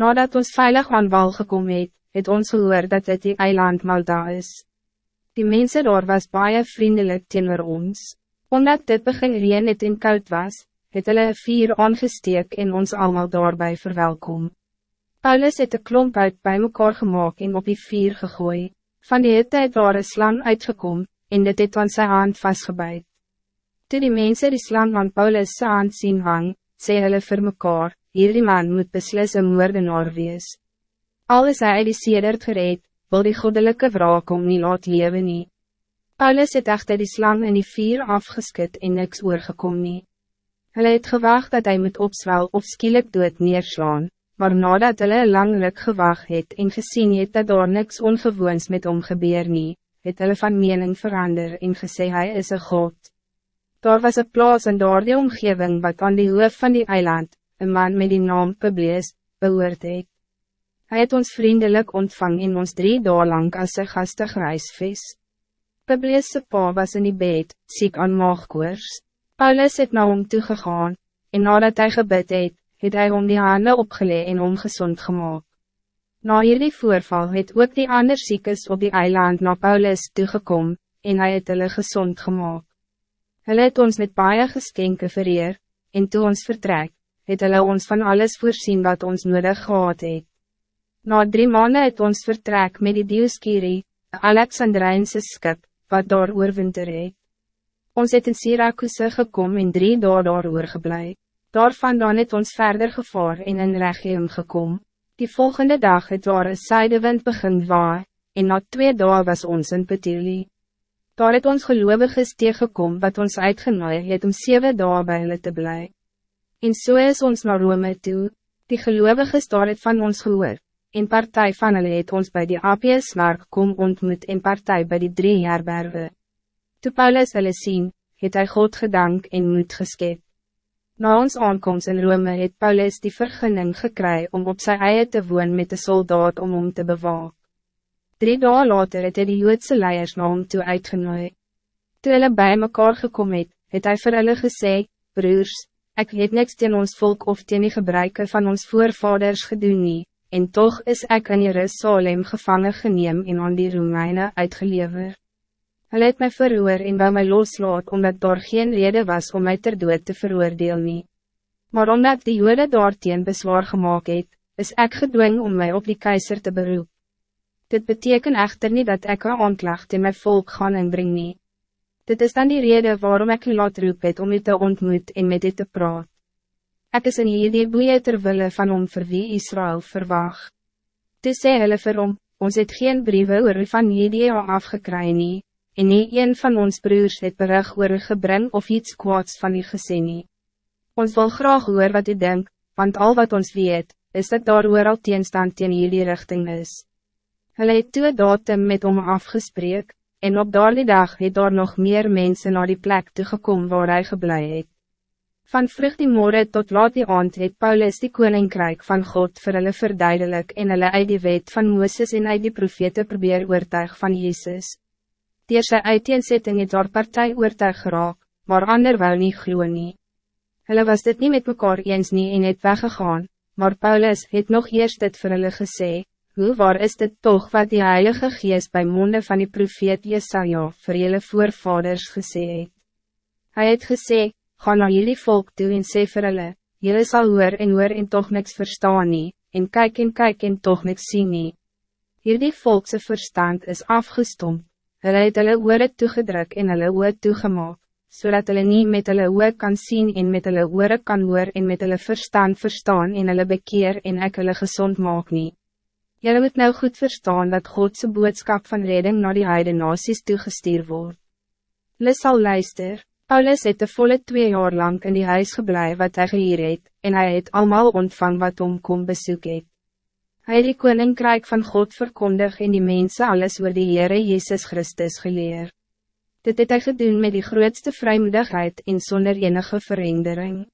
Nadat ons veilig aan wal gekom het, het ons gehoor dat dit die eiland Malta is. Die mensen daar was baie vriendelijk teenoor ons. Omdat dit begin reen het en koud was, het hulle een vier aangesteek en ons allemaal daarbij verwelkom. Paulus het een klomp uit bij mekaar gemaakt en op die vier gegooi. Van die hitte het daar een slang uitgekom, en dit het aan sy hand vastgebuid. Toe die mense die slang aan Paulus hand sien hang, sê hulle vir mekaar, hierdie man moet beslis een moordenaar wees. Al is hy uit die sedert gereed, wil die goddelijke wraak om nie laat lewe nie. Paulus het echter die slang in die vier afgeskit en niks oorgekom nie. Hulle het gewacht dat hij moet opswel of skielik dood neerslaan, maar nadat hulle langlik gewacht het en gezien het dat daar niks ongewoons met hom gebeur nie, het hulle van mening verander en gesê hy is een God. Daar was een plaats in daar die omgeving wat aan die hoof van die eiland, een man met die naam Publius, behoort het. Hy het ons vriendelijk ontvang en ons drie dagen lang as sy gastig reisvis. Publius' pa was in die bed, ziek aan maagkoers. Paulus het na hom toegegaan, en nadat hij gebid het, het hy om die handen opgelee en om gezond gemaakt. Na hierdie voorval het ook die ander ziekes op die eiland na Paulus toegekom, en hij het hulle gezond gemaakt. Hulle het ons met baie geskenke vereer, en toe ons vertrek, het hulle ons van alles voorzien wat ons nodig gehad het. Na drie maanden het ons vertrek met die Dioskiri, Alexandrijnse skip, wat daar oorwinter het. Ons het in Syracuse gekom en drie dagen daar oorgeblij. Daarvandaan het ons verder gevaar en in Regium gekom. Die volgende dag het daar een zijdewind begin waai, en na twee dagen was ons in Petili. Daar het ons geloviges tegengekom wat ons uitgenooi het om zeven dagen bij hulle te blij. En so is ons naar Rome toe, die geloviges daar het van ons gehoor, en partij van hulle het ons bij die APS Mark kom ontmoet en partij bij die drie herbergen. Toe Paulus hulle sien, het hy God gedank en moed geskep. Na ons aankomst in Rome het Paulus die vergunning gekry om op sy eie te woon met de soldaat om hom te bewaak. Drie dagen later het hy die Joodse leiers na hom toe uitgenooi. Toe hulle by mekaar gekom het, het hy vir hulle gesê, Broers, ik het niks teen ons volk of teen die gebruike van ons voorvaders gedoen nie, en toch is ik in Jerusalem gevangen geneem en aan die Romeine uitgeleverd. Hij het mij verhoor en wou my loslaat, omdat daar geen reden was om mij ter dood te veroordeel nie. Maar omdat die jode daarteen bezwaar gemaakt het, is ik gedwing om mij op die keizer te beroep. Dit betekent echter niet dat ik een aanklacht in mijn volk gaan inbring nie. Dit is dan die reden waarom ik u laat roep het om u te ontmoet en met u te praat. Ik is in hierdie boeie terwille van om vir wie Israël verwacht. Toe sê hulle vir hom, ons het geen briewe oor van hierdie afgekry nie, en nie een van ons broers het berig oor gebring of iets kwaads van die gesê nie. Ons wil graag hoor wat u denkt, want al wat ons weet, is dat daar oor al teenstand teen jullie richting is. Hulle het toe datum met hom afgespreek, en op daardie dag het daar nog meer mensen naar die plek toegekom waar hij geblei het. Van vrucht die morgen tot laat die aand het Paulus die koninkrijk van God vir hulle verduidelik en hulle uit die wet van Mooses en uit die profete probeer oortuig van Jezus. Dier sy uiteenzetting het daar partij oortuig geraak, maar ander wou nie glo nie. Hulle was dit niet met mekaar eens nie en het weggegaan, maar Paulus het nog eerst dit vir hulle gesê, hoe waar is dit toch wat die Heilige Geest bij monde van die profeet Jesaja vir julle voorvaders gesê het. Hy het gesê, ga na jullie volk toe en sê vir hulle, julle sal hoor en hoor en toch niks verstaan nie, en kyk en kyk en toch niks sien nie. Hierdie volkse verstand is afgestompt. Hulle het hulle oore toegedruk en hulle oor toegemaak, zodat hulle nie met hulle oor kan zien en met hulle oore kan hoor en met hulle verstand verstaan en hulle bekeer en ek hulle gezond maak nie. Julle moet nou goed verstaan dat Godse boodskap van redding naar die heide nasies toegestuur word. Hulle sal luister, Paulus het de volle twee jaar lang in die huis geblei wat hy gehier het, en hij het allemaal ontvang wat om kom besoek het. Hij het die koninkrijk van God verkondig en die mensen alles oor die Heere Jezus Christus geleer. Dit het hy gedoen met die grootste vrijmoedigheid en zonder enige verandering.